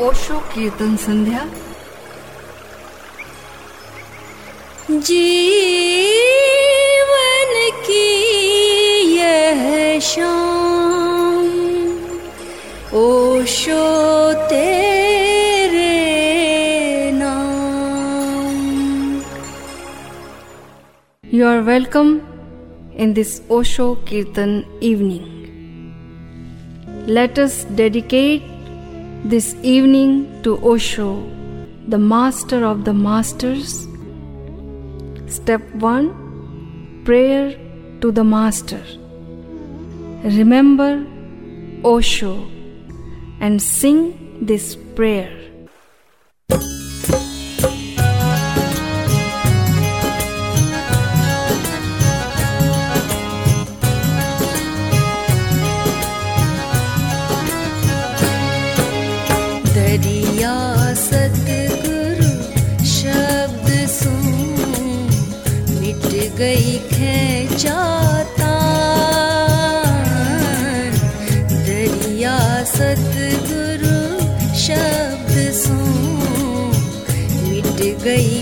ओशो कीर्तन संध्या। जीवन की यह शाम ओशो तेरे नाम। You are welcome in this Osho kirtan evening let us dedicate this evening to Osho, the master of the masters. Step 1 Prayer to the Master. Remember Osho and sing this prayer. दरिया सतगुरु शब्द सुन मिट गई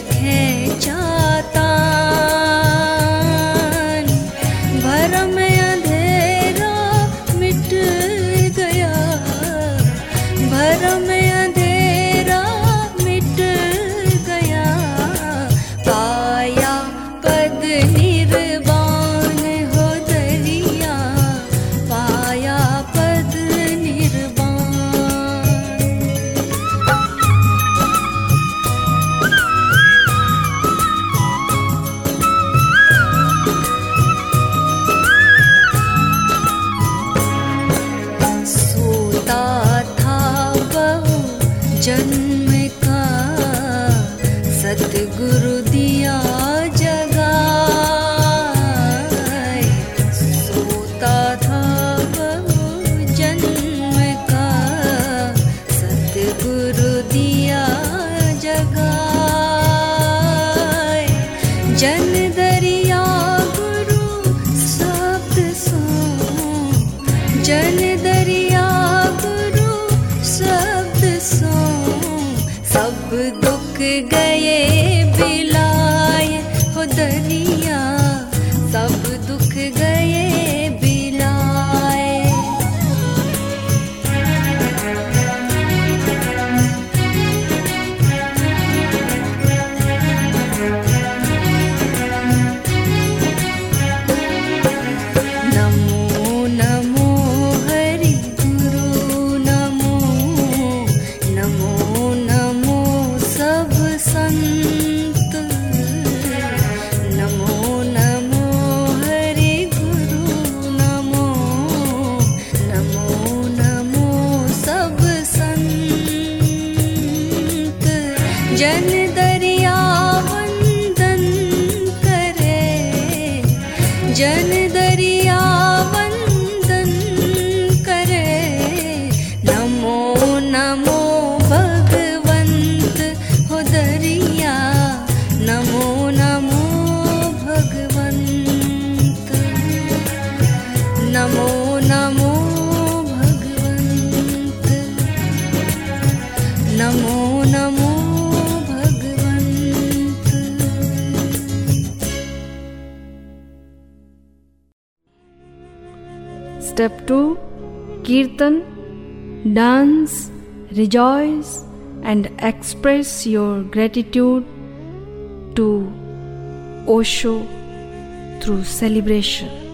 Jangan. Kirtan Dance, rejoice, and express your gratitude to Osho through celebration.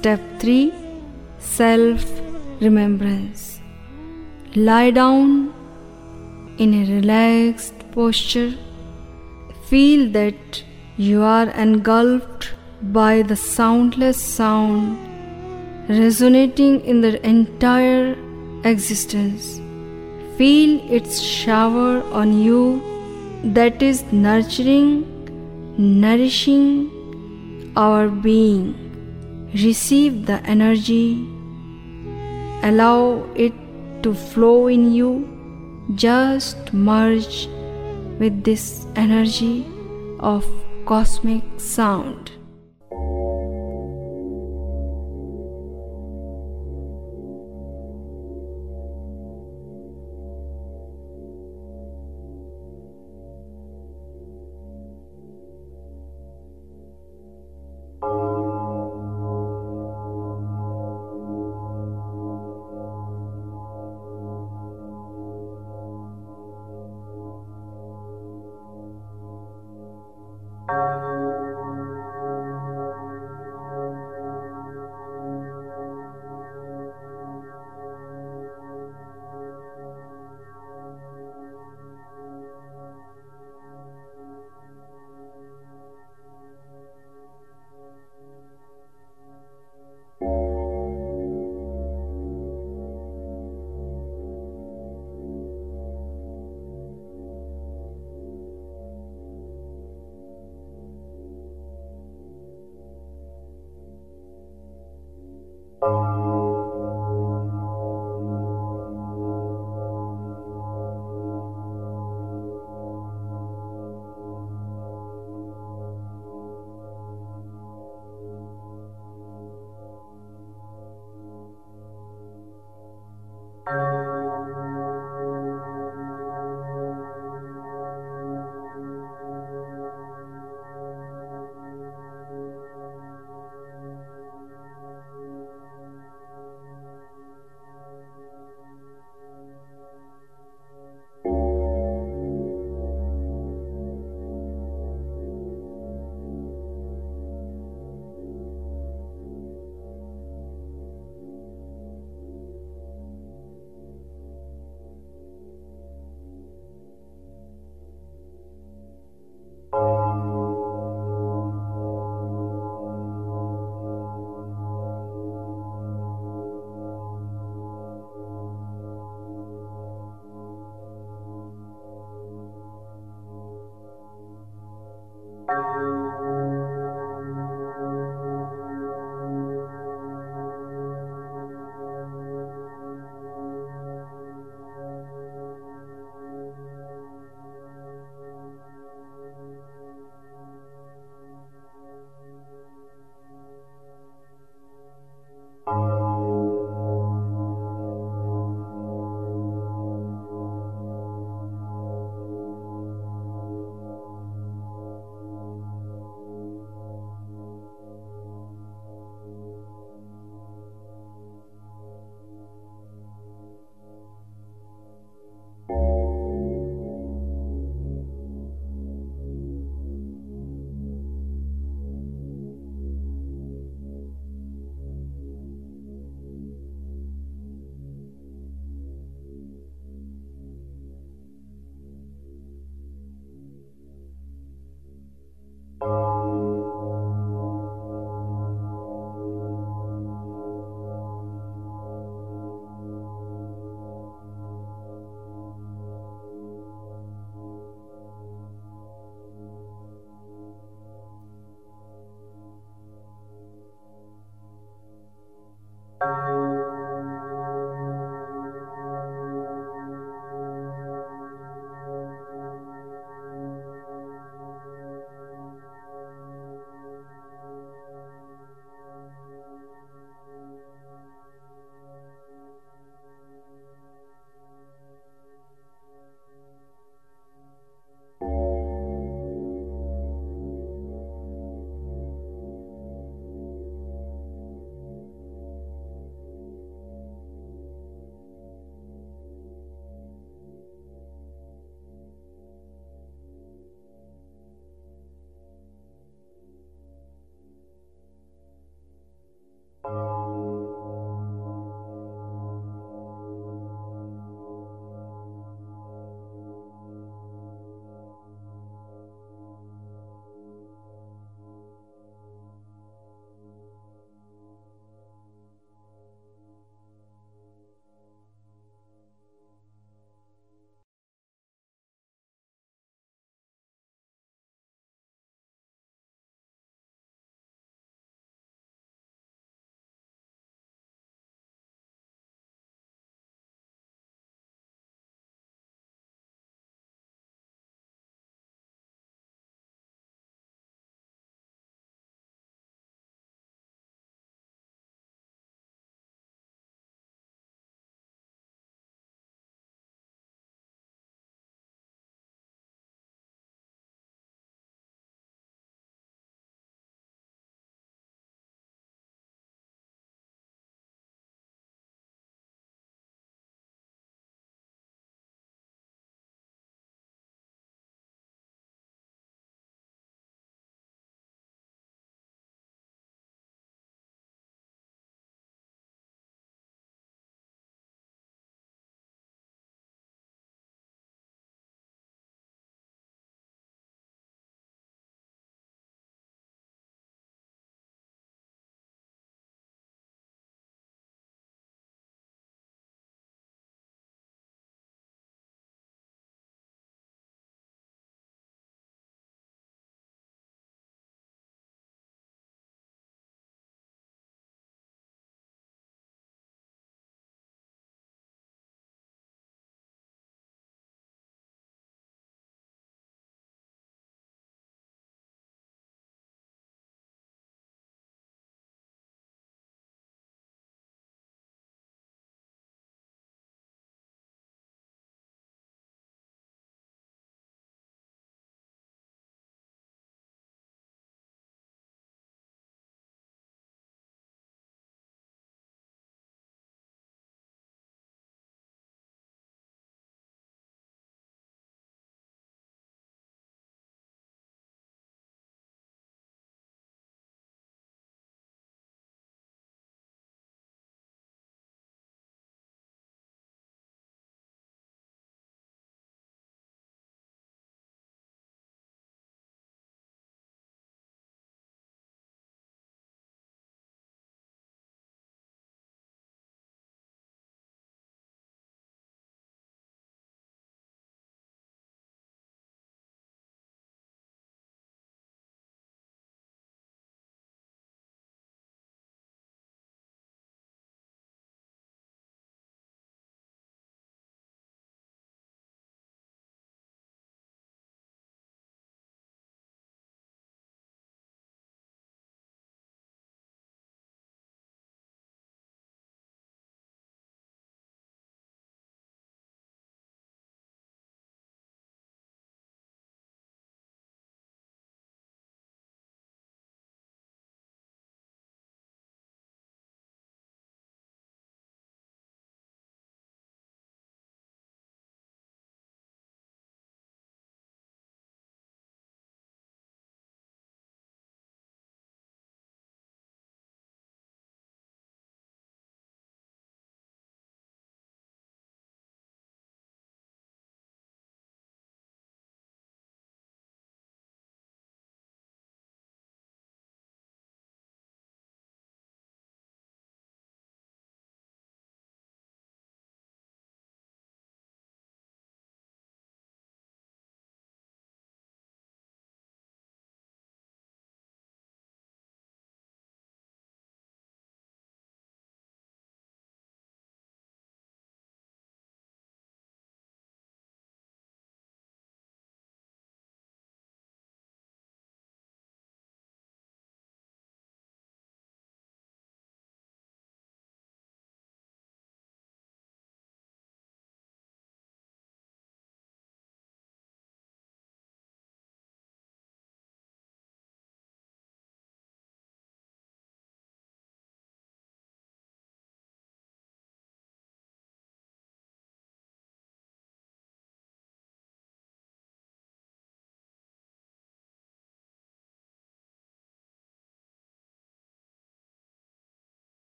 Step 3 Self Remembrance. Lie down in a relaxed posture. Feel that you are engulfed by the soundless sound resonating in the entire existence. Feel its shower on you that is nurturing, nourishing our being. Receive the energy, allow it to flow in you, just merge with this energy of cosmic sound.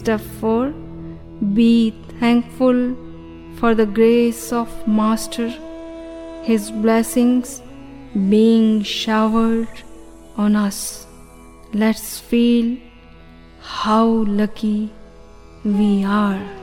Step 4 Be thankful for the grace of Master, His blessings being showered on us. Let's feel how lucky we are.